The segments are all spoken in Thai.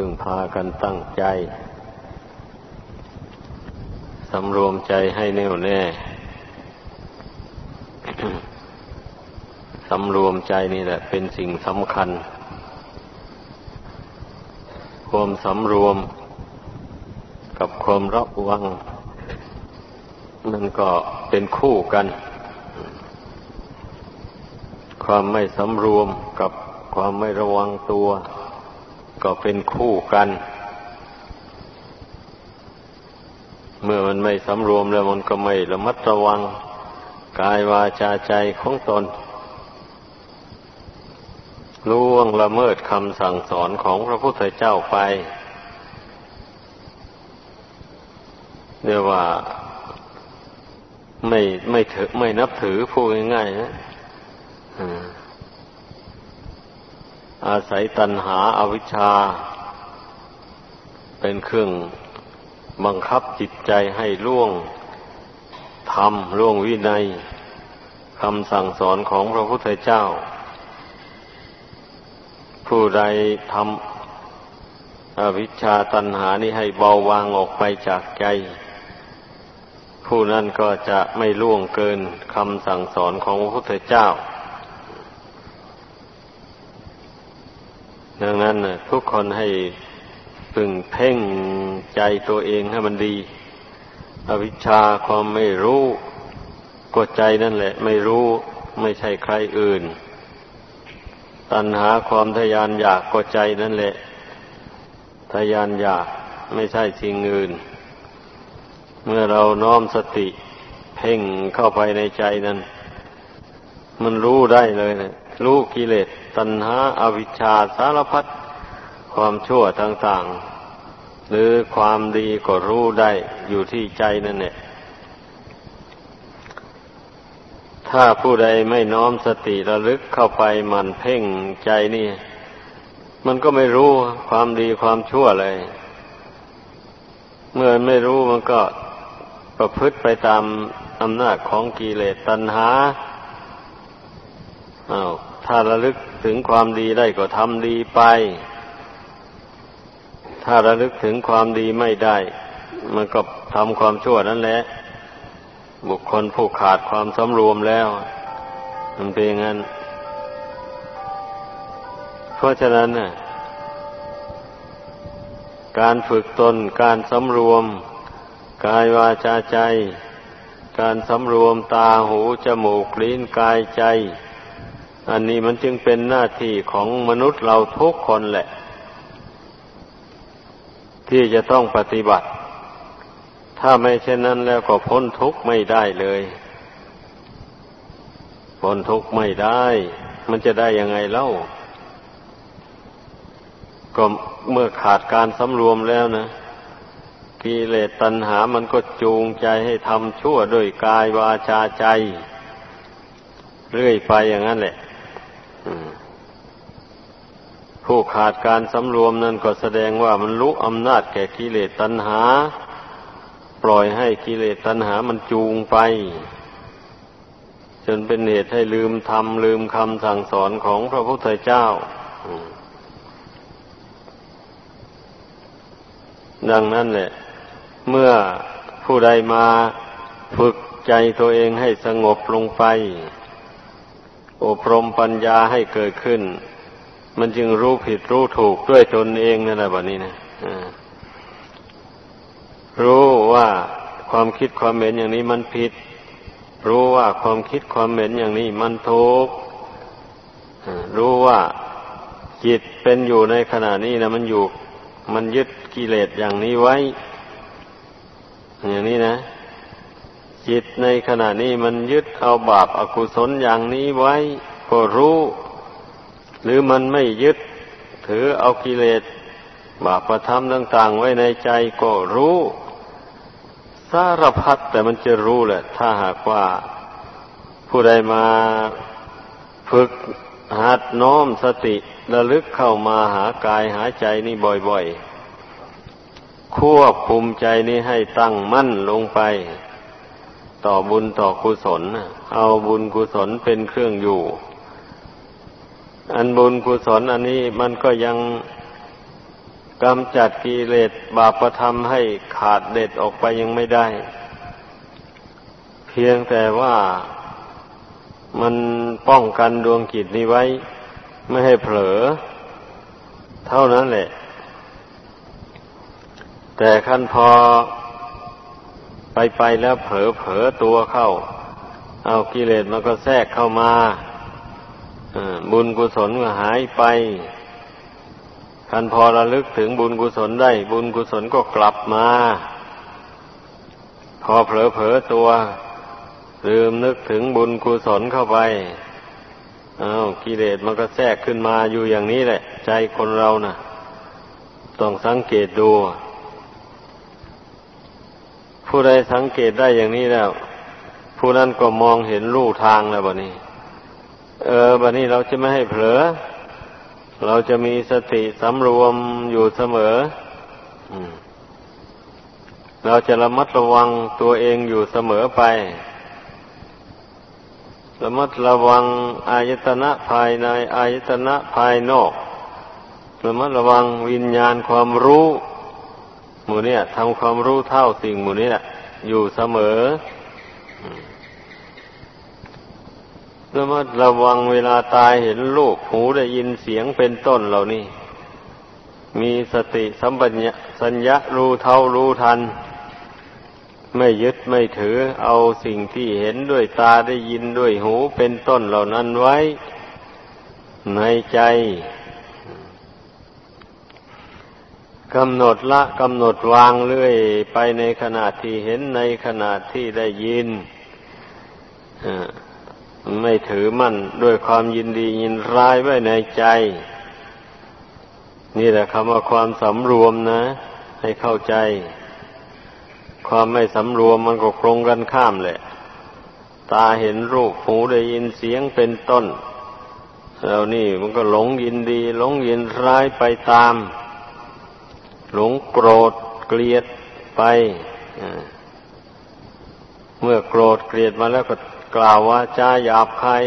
พึงพากันตั้งใจ สำรวมใจให้แน่วแน่ สำรวมใจนี่แหละ เป็นสิ่งสำคัญ ความสำรวมกับความระวัง มันก็เป็นคู่กัน ความไม่สำรวมกับความไม่ระวังตัว ก็เป็นคู่กัน เมื่อมันไม่สำรวมแล้วมันก็ไม่ระมัดระวังกายวาจาใจของตนล่วงละเมิดคำสั่งสอนของพระพุทธเจ้าไปเรียกว่าไม่ไม่ถือไม่นับถือพูดง่ายๆนะ อาศัยตัณหาอาวิชชา เป็นเครื่องบังคับจิตใจให้ล่วงทำล่วงวินัยคำสั่งสอนของพระพุทธเจ้า ผู้ใดทำอวิชชาตัณหานี้ให้เบาบางออกไปจากใจ ผู้นั้นก็จะไม่ล่วงเกินคำสั่งสอนของพระพุทธเจ้า ดังนั้นทุกคนให้พึงเพ่งใจตัวเองให้มันดี อวิชชาความไม่รู้ก็ใจนั่นแหละ ไม่รู้ไม่ใช่ใครอื่น ตัณหาความทยานอยากก็ใจนั่นแหละ ทยานอยากไม่ใช่สิ่งอื่น เมื่อเราน้อมสติ เพ่งเข้าไปในใจนั้น มันรู้ได้เลยนะ รู้กิเลสตัณหาอาวิชชาสารพัดความชั่วต่างๆ หรือความดีก็รู้ได้อยู่ที่ใจนั่นแหละถ้าผู้ใดไม่น้อมสติระลึกเข้าไปมันเพ่งใจนี่ มันก็ไม่รู้ความดีความชั่วเลย เมื่อไม่รู้มันก็ประพฤติไปตามอำนาจของกิเลสตัณหาอา้าว ถ้าระลึกถึงความดีได้ก็ทำดีไป ถ้าระลึกถึงความดีไม่ได้ มันก็ทำความชั่วนั่นแหละ บุคคลผู้ขาดความสำรวมแล้ว มันเป็นอย่างนั้น เพราะฉะนั้นน่ะการฝึกตน การสำรวม กายวาจาใจ การสำรวมตาหูจมูกลิ้นกายใจ อันนี้มันจึงเป็นหน้าที่ของมนุษย์เราทุกคนแหละ ที่จะต้องปฏิบัติ ถ้าไม่เช่นนั้นแล้วก็พ้นทุกข์ไม่ได้เลย พ้นทุกข์ไม่ได้ มันจะได้ยังไงเล่า ก็เมื่อขาดการสำรวมแล้วนะกิเลสตัณหามันก็จูงใจให้ทำชั่วด้วยกายวาจาใจ เรื่อยไปอย่างนั้นแหละ ผู้ขาดการสำรวมนั่นก็แสดงว่ามันรู้อำนาจแก่กิเลสตัณหา ปล่อยให้กิเลสตัณหามันจูงไป จนเป็นเหตุให้ลืมทำลืมคำสั่งสอนของพระพุทธเจ้าดังนั้นแหละ เมื่อผู้ใดมาฝึกใจตัวเองให้สงบลงไป อบรมปัญญาให้เกิดขึ้น มันจึงรู้ผิดรู้ถูกด้วยตนเองนั่นแหละแบบนี้นะรู้ว่าความคิดความเห็นอย่างนี้มันผิด รู้ว่าความคิดความเห็นอย่างนี้มันถูกรู้ว่าจิตเป็นอยู่ในขณะนี้นะมันอยู่ มันยึดกิเลสอย่างนี้ไว้ อย่างนี้นะ จิตในขณะนี้มันยึดเอาบาปอากุศลอย่างนี้ไว้ก็รู้ หรือมันไม่ยึดถือเอากิเลสบาปประทำต่าง ๆ ไว้ในใจก็รู้ สารพัดแต่มันจะรู้แหละ ถ้าหากว่า ผู้ใดมาฝึกหัดน้อมสติระลึกเข้ามาหากายหาใจนี่บ่อยๆ ควบคุมใจนี้ให้ตั้งมั่นลงไป ต่อบุญต่อกุศล เอาบุญกุศลเป็นเครื่องอยู่ อันบุญกุศลอันนี้มันก็ยังกำจัดกิเลสบาปธรรมให้ขาดเด็ดออกไปยังไม่ได้ เพียงแต่ว่ามันป้องกันดวงกิจนี้ไว้ ไม่ให้เผลอ เท่านั้นแหละ แต่ขั้นพอ ไปไปแล้วเผลอเผลอตัวเข้า เอากิเลสมันก็แทรกเข้ามาบุญกุศลก็หายไปคันพอระลึกถึงบุญกุศลได้ บุญกุศลก็กลับมา พอเผลอเผลอตัวลืมนึกถึงบุญกุศลเข้าไปอา้าวกิเลสมันก็แทรกขึ้นมาอยู่อย่างนี้แหละ ใจคนเรานะ่ะ ต้องสังเกตดู ผู้ใดสังเกตได้อย่างนี้แล้ว ผู้นั้นก็มองเห็นรูทางแล้วบะนี้ เออบันี้เราจะไม่ให้เผลอ เราจะมีสติสำรวมอยู่เสมอเราจะระมัดระวังตัวเองอยู่เสมอไประมัดระวังอายตนะภายในอายตนะภายนอกระมัดระวังวิญญาณความรู้ หมู่เนี่ยทำความรู้เท่าสิ่งหมู่นี้อยู่เสมอระมัดระวังเวลาตายเห็นลูกหูได้ยินเสียงเป็นต้นเหล่านี้ มีสติสัมปชัญญะรู้เท่ารู้ทัน ไม่ยึดไม่ถือเอาสิ่งที่เห็นด้วยตาได้ยินด้วยหูเป็นต้นเหล่านั้นไว้ ในใจ กำหนดละกำหนดวางเรื่อยไปในขณะที่เห็นในขณะที่ได้ยินไม่ถือมั่นด้วยความยินดียินร้ายไว้ในใจ นี่แหละคำว่าความสำรวมนะ ให้เข้าใจ ความไม่สำรวมมันก็ครงกันข้ามแหละ ตาเห็นรูปหูได้ยินเสียงเป็นต้นแล้วนี่มันก็หลงยินดี หลงยินร้ายไปตาม หลงโกรธเกลียดไป เมื่อโกรธเกลียดมาแล้วก็กล่าวว่าจาหยาบคาย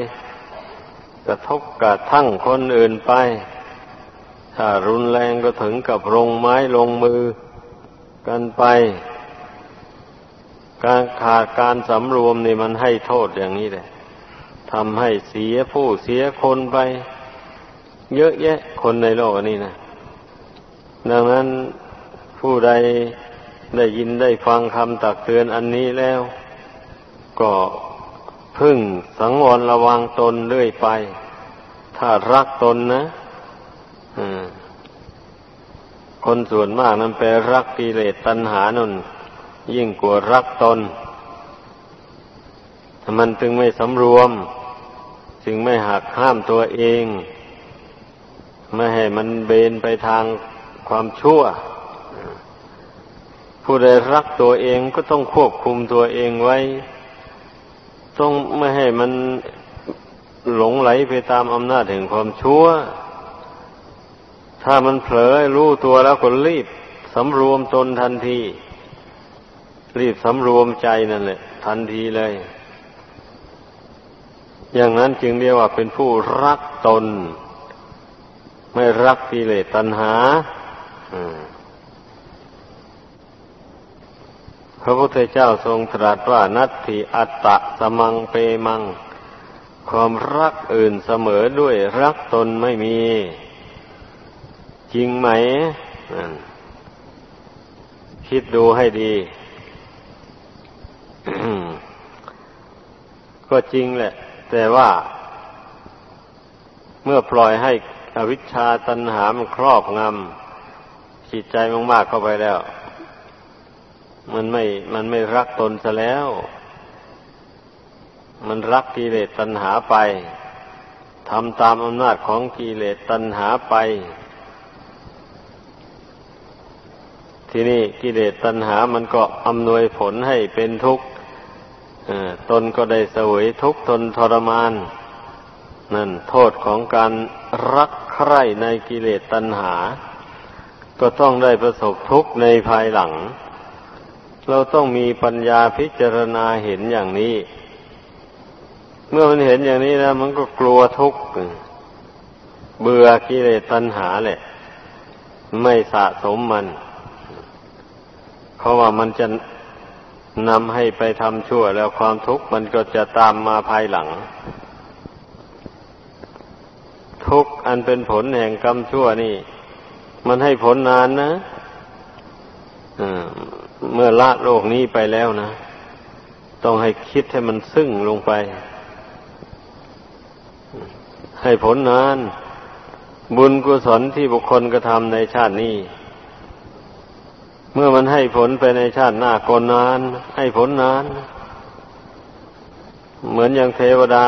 กระทบกระทั่งคนอื่นไป ถ้ารุนแรงก็ถึงกับลงไม้ลงมือกันไป การขาดการสำรวมนี่มันให้โทษอย่างนี้เลยทำให้เสียผู้เสียคนไป เยอะแยะคนในโลกนี้นะ ดังนั้นผู้ใดได้ยินได้ฟังคำตักเตือนอันนี้แล้ว ก็พึ่งสังวรระวังตนเรื่อยไป ถ้ารักตนนะคนส่วนมากนั้นไปรักกิเลสตัณหานั่นยิ่งกว่ารักตน มันจึงไม่สำรวม จึงไม่หักห้ามตัวเอง ไม่ให้มันเบนไปทาง ความชั่ว ผู้ใดรักตัวเองก็ต้องควบคุมตัวเองไว้ ต้องไม่ให้มันหลงไหลไปตามอำนาจแห่งความชั่ว ถ้ามันเผลอรู้ตัวแล้วก็รีบสำรวมตนทันที รีบสำรวมใจนั่นแหละ ทันทีเลย อย่างนั้นจึงเรียกว่าเป็นผู้รักตน ไม่รักกิเลสตัณหา พระพุทธเจ้าทรงตรัสว่านัตถิอัตตะสมังเปมัง ความรักอื่นเสมอด้วยรักตนไม่มี จริงไหม คิดดูให้ดี ก็จริงแหละ แต่ว่า เมื่อปล่อยให้อวิชชาตัณหามันครอบงำ จิตใจมากๆเข้าไปแล้ว มันไม่มันไม่รักตนซะแล้ว มันรักกิเลสตัณหาไปทำตามอำนาจของกิเลสตัณหาไป ที่นี่กิเลสตัณหามันก็อำนวยผลให้เป็นทุกข์ตนก็ได้เสวยทุกข์ทนทรมาน นั่นโทษของการรักใคร่ในกิเลสตัณหา ก็ต้องได้ประสบทุกข์ในภายหลัง เราต้องมีปัญญาพิจารณาเห็นอย่างนี้ เมื่อมันเห็นอย่างนี้แล้วมันก็กลัวทุกข์เบื่อกิเลสตัณหาแหละ ไม่สะสมมัน เพราะว่ามันจะนำให้ไปทำชั่วแล้วความทุกข์มันก็จะตามมาภายหลัง ทุกข์อันเป็นผลแห่งกรรมชั่วนี่ มันให้ผลนานนะเมื่อละโลกนี้ไปแล้วนะ ต้องให้คิดให้มันซึ้งลงไป ให้ผลนาน บุญกุศลที่บุคคลกระทำในชาตินี้ เมื่อมันให้ผลไปในชาติหน้าก็นาน ให้ผลนาน เหมือนอย่างเทวดา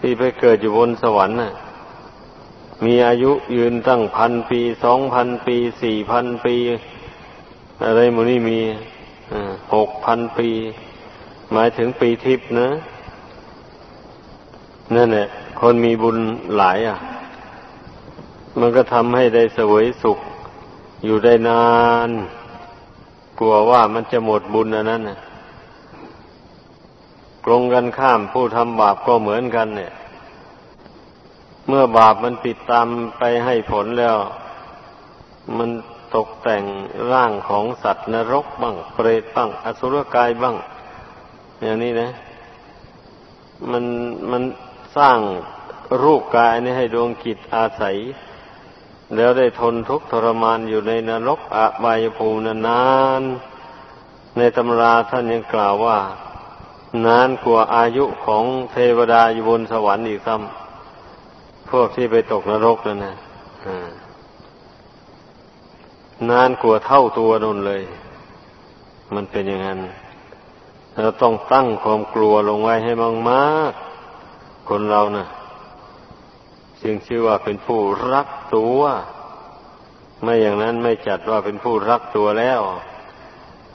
ที่ไปเกิดอยู่บนสวรรค์น่ะ มีอายุยืนตั้งพันปีสองพันปีสี่พันปี อะไรมูนี่มีหกพันปี หมายถึงปีทิพย์นะนั่นแหละคนมีบุญหลายอะ มันก็ทำให้ได้สวยสุข อยู่ได้นาน กลัวว่ามันจะหมดบุญอันนั้นนะกรงกันข้ามผู้ทำบาปก็เหมือนกันเนี่ย เมื่อบาปมันติดตามไปให้ผลแล้ว มันตกแต่งร่างของสัตว์นรกบ้าง เปรตบ้าง อสุรกายบ้าง อย่างนี้นะ มันมันสร้างรูปกายนี้ให้ดวงกิจอาศัย แล้วได้ทนทุกข์ทรมานอยู่ในนรกอบายภูมินานในตำราท่านยังกล่าวว่า นานกว่าอายุของเทวดาอยู่บนสวรรค์อีกซ้ำ พวกที่ไปตกนรกนั่นนะนานกว่าเท่าตัวนนเลย มันเป็นอย่างนั้น เราต้องตั้งความกลัวลงไว้ให้มากๆ คนเรานะ่ะจึงชื่อว่าเป็นผู้รักตัว ไม่อย่างนั้นไม่จัดว่าเป็นผู้รักตัวแล้ว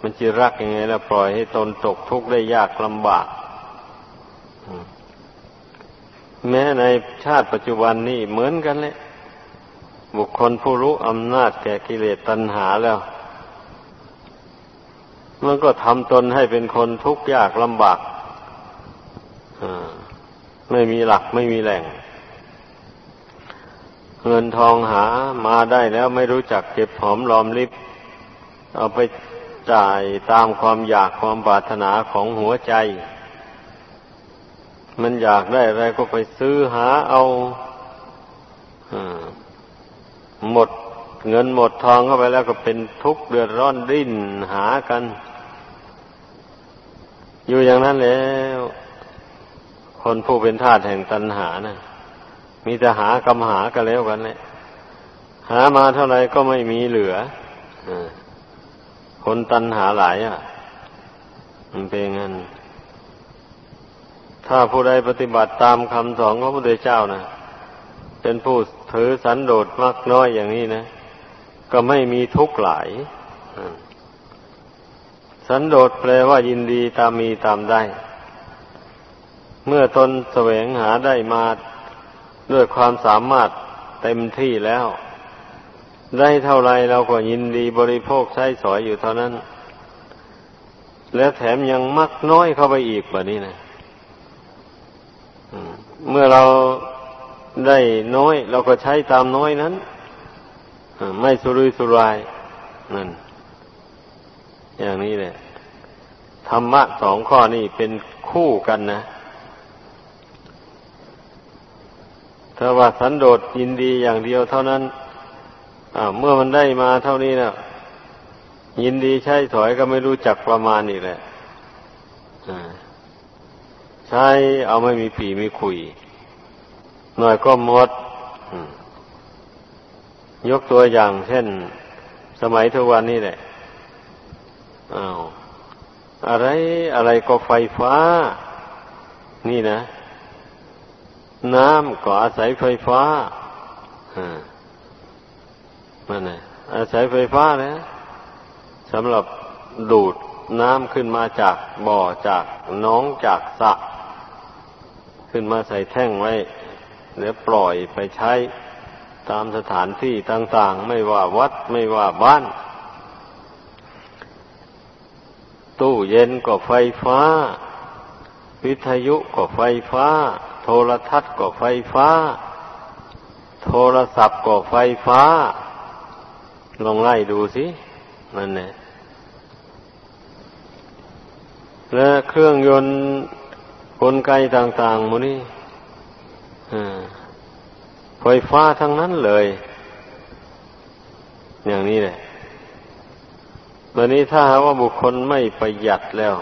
มันจะรักยังไงแล้วปล่อยให้ตนตกทุกข์ได้ยากลำบาก แม้ในชาติปัจจุบันนี้เหมือนกันเลยบุคคลผู้รู้อำนาจแก่กิเลสตัณหาแล้ว มันก็ทำตนให้เป็นคนทุกข์ยากลำบากไม่มีหลักไม่มีแหล่ง เงินทองหามาได้แล้วไม่รู้จักเก็บหอมรอมริบ เอาไปจ่ายตามความอยากความปรารถนาของหัวใจ มันอยากได้อะไรก็ไปซื้อหาเอาหมดเงินหมดทองเข้าไปแล้วก็เป็นทุกข์เดือดร้อนดิ้นหากัน อยู่อย่างนั้นแล้ว คนผู้เป็นทาสแห่งตัณหานะ่ะมีแต่หากำหากันแล้วกันเลยหามาเท่าไหร่ก็ไม่มีเหลือคนตันหาหลายอะมันเป็นงั้น ถ้าผู้ใดปฏิบัติตามคำสอนของพระพุทธเจ้านะเป็นผู้ถือสันโดษมากน้อยอย่างนี้นะ ก็ไม่มีทุกข์หลาย สันโดษแปลว่ายินดีตามมีตามได้ เมื่อตนแสวงหาได้มาด้วยความสามารถเต็มที่แล้ว ได้เท่าไรเราก็ยินดีบริโภคใช้สอยอยู่เท่านั้น และแถมยังมักน้อยเข้าไปอีกแบบนี้นะ เมื่อเราได้น้อย เราก็ใช้ตามน้อยนั้นไม่สุรุยสุรายนั่น อย่างนี้แหละธรรมะสองข้อนี้เป็นคู่กันนะถ้าว่าสันโดษยินดีอย่างเดียวเท่านั้นเมื่อมันได้มาเท่านี้นะยินดีใช้ถอยก็ไม่รู้จักประมาณอีกแหละ ใช้เอาไม่มีผีไมีคุย หน่อยก็หมด ยกตัวอย่างเช่น สมัยทุกวันนี้แหละอ้าวอะไรอะไรก็ไฟฟ้า นี่นะ น้ำก็อาศัยไฟฟ้ามันนะอาศัยไฟฟ้านะสำหรับดูดน้ำขึ้นมาจากบ่อจากน้องจากสระ ขึ้นมาใส่แท่งไว้แล้วปล่อยไปใช้ตามสถานที่ต่างๆ ไม่ว่าวัดไม่ว่าบ้าน ตู้เย็นก็ไฟฟ้า วิทยุก็ไฟฟ้า โทรทัศน์ก็ไฟฟ้า โทรศัพท์ก็ไฟฟ้า ลองไล่ดูสินั่นแหละและเครื่องยนต์ กลไกต่างๆมูนี่ไฟฟ้าทั้งนั้นเลย อย่างนี้แหละวันนี้ถ้าว่าบุคคลไม่ประหยัดแล้ว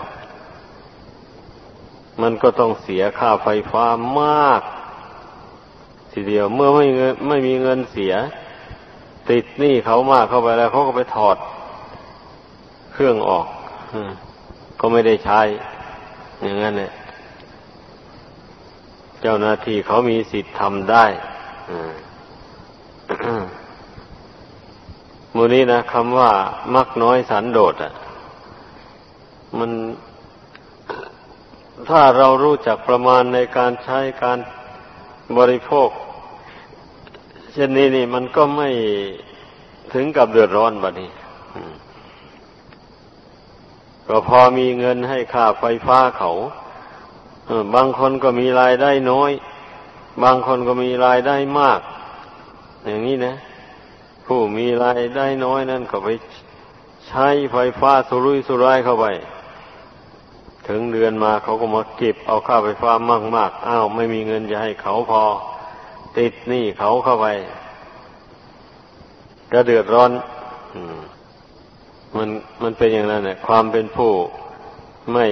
มันก็ต้องเสียค่าไฟฟ้ามาก ทีเดียวเมื่อไม่เงินไม่มีเงินเสีย ติดหนี้เขามากเข้าไปแล้วเขาก็ไปถอด เครื่องออกก็ไม่ได้ใช้ อย่างนั้นเนี่ย เจ้าหน้าที่เขามีสิทธิ์ทำได้มูนี้นะคำว่ามักน้อยสันโดษอะ มันถ้าเรารู้จักประมาณในการใช้การบริโภค เช่นนี้นี่ มันก็ไม่ถึงกับเดือดร้อนบัดนี้ก็พอมีเงินให้ค่าไฟฟ้าเขา บางคนก็มีรายได้น้อย บางคนก็มีรายได้มาก อย่างนี้นะ ผู้มีรายได้น้อยนั่นก็ไปใช้ไฟฟ้าสุรุ่ยสุร่ายเข้าไป ถึงเดือนมาเขาก็มาเก็บเอาค่าไฟฟ้ามากมากอ้าวไม่มีเงินจะให้เขาพอ ติดหนี้เขาเข้าไป ก็เดือดร้อนมันมันเป็นอย่างนั้นแหละความเป็นผู้ไม่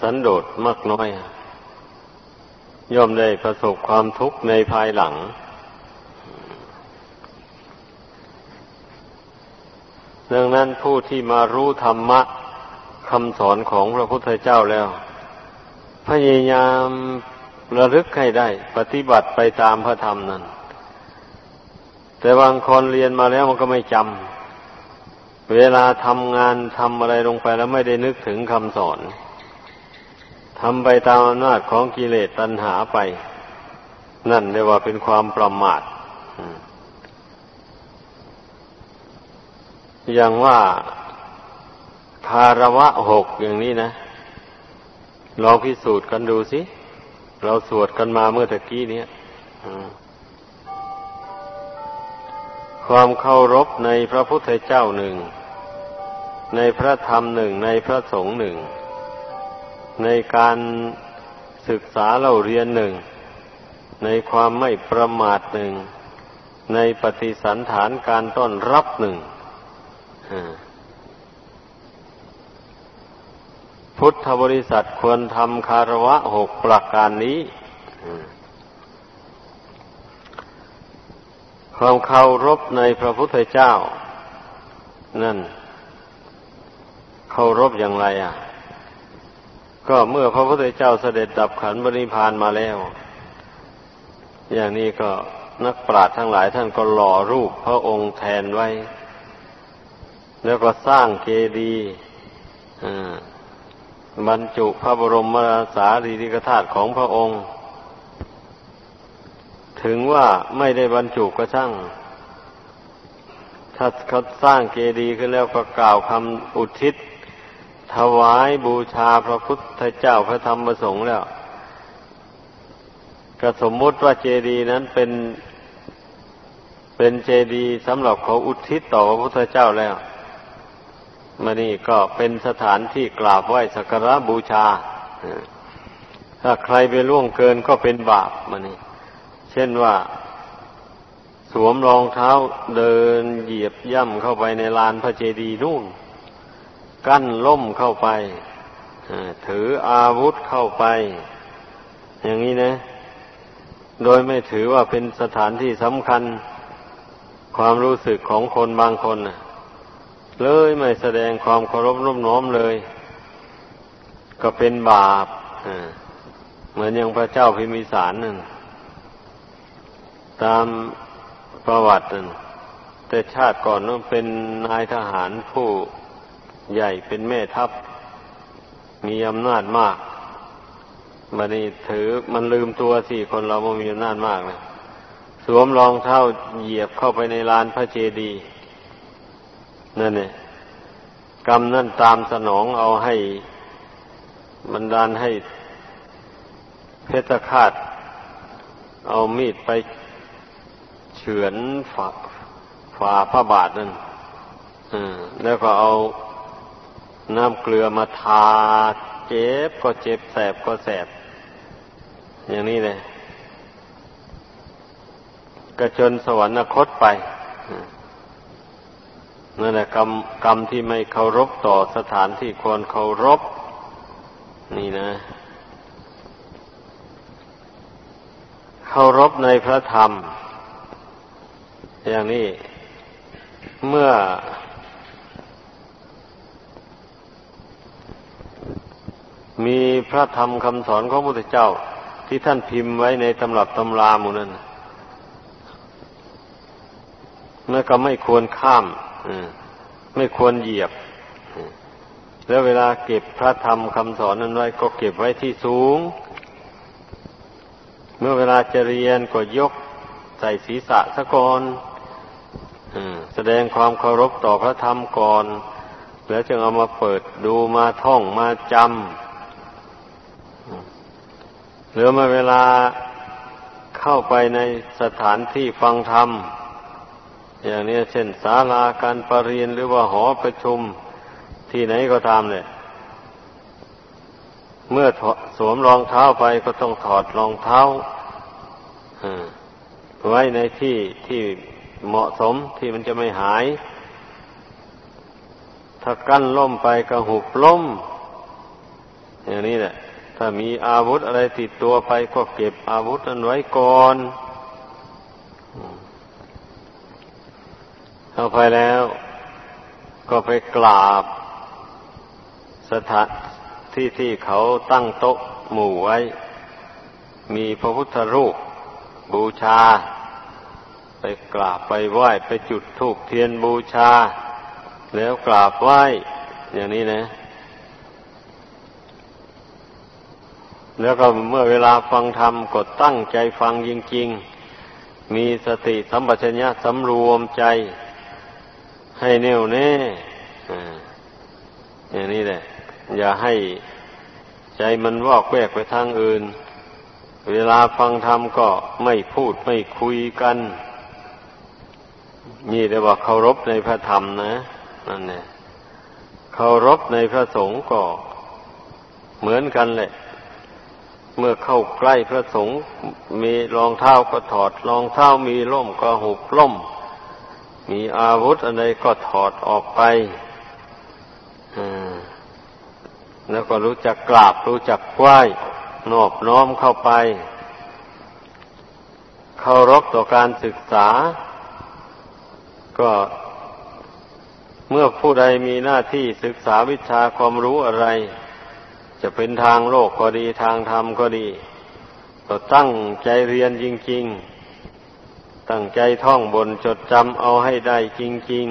สันโดษมากน้อย ย่อมได้ประสบความทุกข์ในภายหลัง ดังนั้นผู้ที่มารู้ธรรมะคำสอนของพระพุทธเจ้าแล้ว พยายามระลึกให้ได้ ปฏิบัติไปตามพระธรรมนั้น แต่บางคนเรียนมาแล้วมันก็ไม่จำเวลาทำงานทำอะไรลงไปแล้วไม่ได้นึกถึงคำสอน ทำไปตามอำนาจของกิเลสตัณหาไป นั่นเรียกว่าเป็นความประมาทอย่างว่าคารวะหกอย่างนี้นะลองพิสูจน์กันดูสิ เราสวดกันมาเมื่อตะกี้นี้ความเคารพในพระพุทธเจ้าหนึ่ง ในพระธรรมหนึ่ง ในพระสงฆ์หนึ่ง ในการศึกษาเราเรียนหนึ่ง ในความไม่ประมาทหนึ่ง ในปฏิสันฐานการต้อนรับหนึ่งพุทธบริษัทควรทำคารวะหกประการนี้ความเคารพในพระพุทธเจ้า นั่น เคารพอย่างไรอะ ก็เมื่อพระพุทธเจ้าเสด็จดับขันบริพานมาแล้ว อย่างนี้ก็นักปราชญ์ทั้งหลายท่านก็หล่อรูปพระองค์แทนไว้ แล้วก็สร้างเจดีย์บรรจุพระบรมสารีริกธาตุของพระองค์ ถึงว่าไม่ได้บรรจุก็ช่าง ถ้าเขาสร้างเจดีย์ขึ้นแล้วก็กล่าวคำอุทิศ ถวายบูชาพระพุทธเจ้าพระธรรมพระสงฆ์แล้วก็สมมติว่าเจดีย์นั้นเป็นเป็นเจดีย์สำหรับเขาอุทิศต่อพระพุทธเจ้าแล้วมานี่ก็เป็นสถานที่กราบไหว้สักการะบูชา ถ้าใครไปล่วงเกินก็เป็นบาปมานี่ เช่นว่า สวมรองเท้าเดินเหยียบย่ำเข้าไปในลานพระเจดีย์นู่น กั้นล่มเข้าไปถืออาวุธเข้าไป อย่างนี้นะ โดยไม่ถือว่าเป็นสถานที่สำคัญ ความรู้สึกของคนบางคนเลยไม่แสดงความเคารพร่มน้อมเลย ก็เป็นบาปเหมือนอย่างพระเจ้าพิมิสารนั่นตามประวัตินั่นแต่ชาติก่อนนั้นเป็นนายทหารผู้ ใหญ่เป็นแม่ทัพ มีอำนาจมากมันนี่ถือมันลืมตัวสี่คนเราไม่มีอำนาจมากนะสวมรองเท้าเหยียบเข้าไปในลานพระเจดีย์นั่นเนี่ยกรรมนั่นตามสนองเอาให้บันดาลให้เพชรคาดเอามีดไปเฉือนฝาฝฝ่าพระบาทนั่นแล้วก็เอา น้ำเกลือมาทาเจ็บก็เจ็บแสบก็แสบ อย่างนี้เลยกระจนสวรรคตไปนั่นแหละกรรมกรรมที่ไม่เคารพต่อสถานที่ควรเคารพ นี่นะ เคารพในพระธรรม อย่างนี้ เมื่อ มีพระธรรมคำสอนของพระพุทธเจ้า ที่ท่านพิมพ์ไว้ในตำรับตำราหมู่นั้นเมื่อก็ไม่ควรข้ามไม่ควรเหยียบ แล้วเวลาเก็บพระธรรมคำสอนนั้นไว้ก็เก็บไว้ที่สูง เมื่อเวลาจะเรียนก็ยกใส่ศีรษะสะก่อนแสดงความเคารพต่อพระธรรมก่อน แล้วจึงเอามาเปิดดูมาท่องมาจำ หรือมาเวลาเข้าไปในสถานที่ฟังธรรม อย่างนี้เช่นศาลาการประเรียนหรือว่าหอประชุมที่ไหนก็ตามเนี่ย เมื่อสวมรองเท้าไปก็ต้องถอดรองเท้าไว้ในที่ที่เหมาะสมที่มันจะไม่หาย ถ้ากั้นล่มไปก็หุบล่ม อย่างนี้แหละ ถ้ามีอาวุธอะไรติดตัวไปก็เก็บอาวุธนั้นไว้ก่อนเข้าไปแล้ว ก็ไปกราบ สถานที่ที่เขาตั้งโต๊ะหมู่ไว้ มีพระพุทธรูปบูชา ไปกราบไปไหว้ไปจุดธูปเทียนบูชา แล้วกราบไหว้ อย่างนี้นะ แล้วก็เมื่อเวลาฟังธรรมก็ตั้งใจฟังจริง ๆ มีสติสัมปชัญญะสำรวมใจ ให้แน่วแน่อย่างนี้แหละ อย่าให้ใจมันวอกแวกไปทางอื่น เวลาฟังธรรมก็ไม่พูดไม่คุยกัน นี่เรียกว่าเคารพในพระธรรมนะนั่นเนี่ยเคารพในพระสงฆ์ก็เหมือนกันแหละ เมื่อเข้าใกล้พระสงฆ์มีรองเท้าก็ถอด รองเท้ามีร่มก็หุบร่ม มีอาวุธอะไรก็ถอดออกไปแล้วก็รู้จักกราบรู้จักไหว้นอบน้อมเข้าไป เคารพต่อการศึกษา ก็เมื่อผู้ใดมีหน้าที่ศึกษาวิชาความรู้อะไร จะเป็นทางโลกก็ดีทางธรรมก็ดี ก็ตั้งใจเรียนจริง ๆ ตั้งใจท่องบนจดจำเอาให้ได้จริง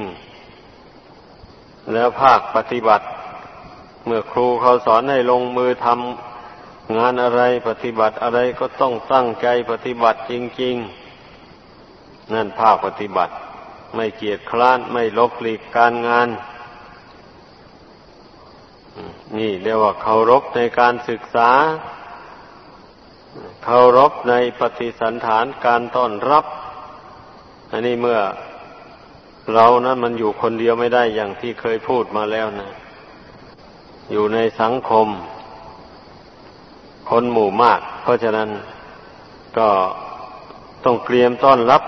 ๆ แล้วภาคปฏิบัติ เมื่อครูเขาสอนให้ลงมือทำงานอะไรปฏิบัติอะไรก็ต้องตั้งใจปฏิบัติจริง ๆ นั่นภาคปฏิบัติ ไม่เกียจคร้านไม่ลบหลีกการงาน นี่เรียกว่าเคารพในการศึกษา เคารพในปฏิสันฐานการต้อนรับ อันนี้เมื่อเรานั้นมันอยู่คนเดียวไม่ได้อย่างที่เคยพูดมาแล้วนะ อยู่ในสังคม คนหมู่มาก เพราะฉะนั้นก็ต้องเตรียมต้อนรับ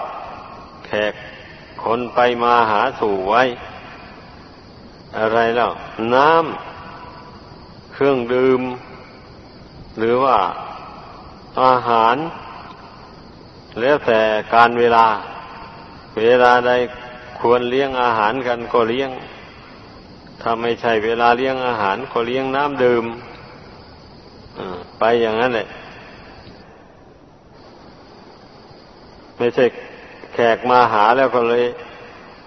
แขกคนไปมาหาสู่ไว้ อะไรแล้ว น้ำ เครื่องดื่ม หรือว่าอาหาร แล้วแต่การเวลา เวลาใดควรเลี้ยงอาหารกันก็เลี้ยง ถ้าไม่ใช่เวลาเลี้ยงอาหารก็เลี้ยงน้ำดื่มไปอย่างนั้นแหละ ไม่ใช่แขกมาหาแล้วก็เลย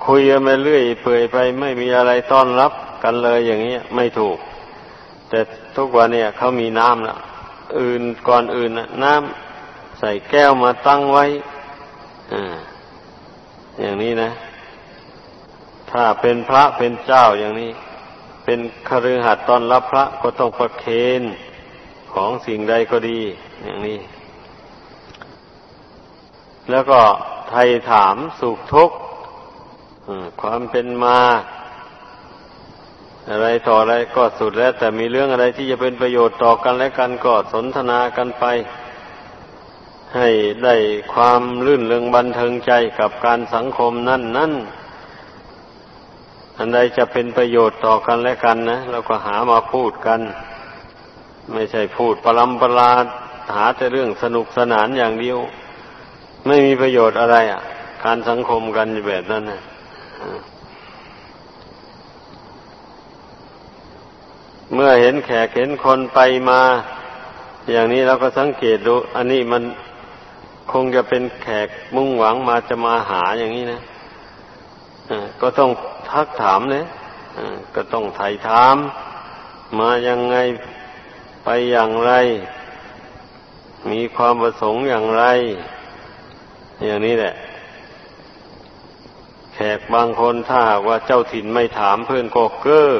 คุยกันไปเรื่อยเปื่อยไปไม่มีอะไรต้อนรับกันเลยอย่างนี้ไม่ถูก แต่ทุกวันเนี่ยเขามีน้ำนะอื่นก่อนอื่นนะน้ำใส่แก้วมาตั้งไว้อ่าอย่างนี้นะ ถ้าเป็นพระเป็นเจ้าอย่างนี้ เป็นคฤหัสถ์ตอนรับพระก็ต้องประเคนของสิ่งใดก็ดี อย่างนี้ แล้วก็ไทยถามสุขทุกข์ความเป็นมา อะไรต่ออะไรก็สุดแล้ว แต่มีเรื่องอะไรที่จะเป็นประโยชน์ต่อกันและกันก็สนทนากันไป ให้ได้ความลื่นเริงบันเทิงใจกับการสังคมนั่นนั่นอันใดจะเป็นประโยชน์ต่อกันและกันนะเราก็หามาพูดกัน ไม่ใช่พูดประลำประลาหาแต่เรื่องสนุกสนานอย่างเดียว ไม่มีประโยชน์อะไรอะ การสังคมกันแบบนั้นนะ เมื่อเห็นแขกเห็นคนไปมา อย่างนี้เราก็สังเกตดู อันนี้มันคงจะเป็นแขกมุ่งหวังมาจะมาหาอย่างนี้นะก็ต้องทักถามเลยก็ต้องไถ่ถาม มายังไงไปอย่างไร มีความประสงค์อย่างไร อย่างนี้แหละ แขกบางคนถ้าว่าเจ้าถิ่นไม่ถามเพื่อนก็เก้อ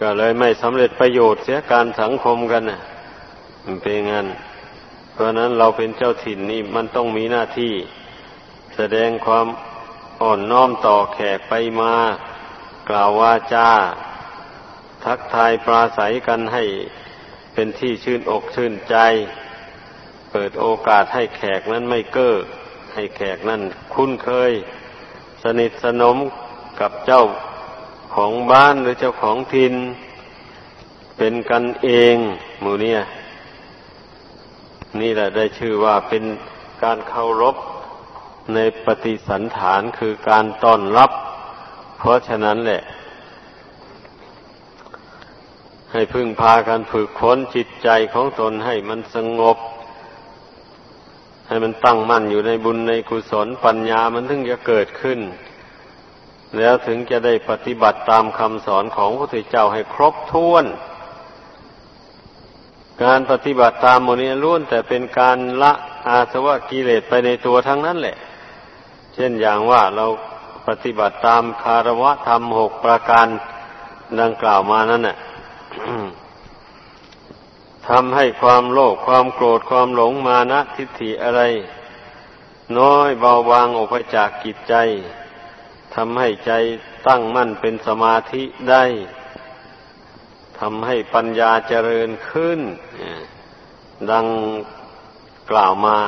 ก็เลยไม่สำเร็จประโยชน์เสียการสังคมกันนะมันเป็นงั้น เพราะนั้นเราเป็นเจ้าถิ่นนี่มันต้องมีหน้าที่ แสดงความอ่อนน้อมต่อแขกไปมา กล่าววาจาทักทายปราศัยกันให้เป็นที่ชื่นอกชื่นใจ เปิดโอกาสให้แขกนั้นไม่เก้อให้แขกนั้นคุ้นเคย สนิทสนมกับเจ้า ของบ้านหรือเจ้าของทิน เป็นกันเองหมู่เนี่ย นี่แหละได้ชื่อว่าเป็นการเคารพในปฏิสันฐานคือการต้อนรับ เพราะฉะนั้นแหละ ให้พึ่งพากันฝึกค้นจิตใจของตนให้มันสงบ ให้มันตั้งมั่นอยู่ในบุญในกุศลปัญญามันถึงจะเกิดขึ้น แล้วถึงจะได้ปฏิบัติตามคำสอนของพระพุทธเจ้าให้ครบถ้วน การปฏิบัติตามโมนี้ล้วนแต่เป็นการละอาสวะกิเลสไปในตัวทั้งนั้นแหละ เช่นอย่างว่าเราปฏิบัติตามคารวะธรรมหกประการดังกล่าวมานั้นน่ะทำให้ความโลภความโกรธความหลงมานะทิฏฐิอะไร น้อยเบาบางออกไปจากกิจใจ ทำให้ใจตั้งมั่นเป็นสมาธิได้ทำให้ปัญญาเจริญขึ้น ดังกล่าวมา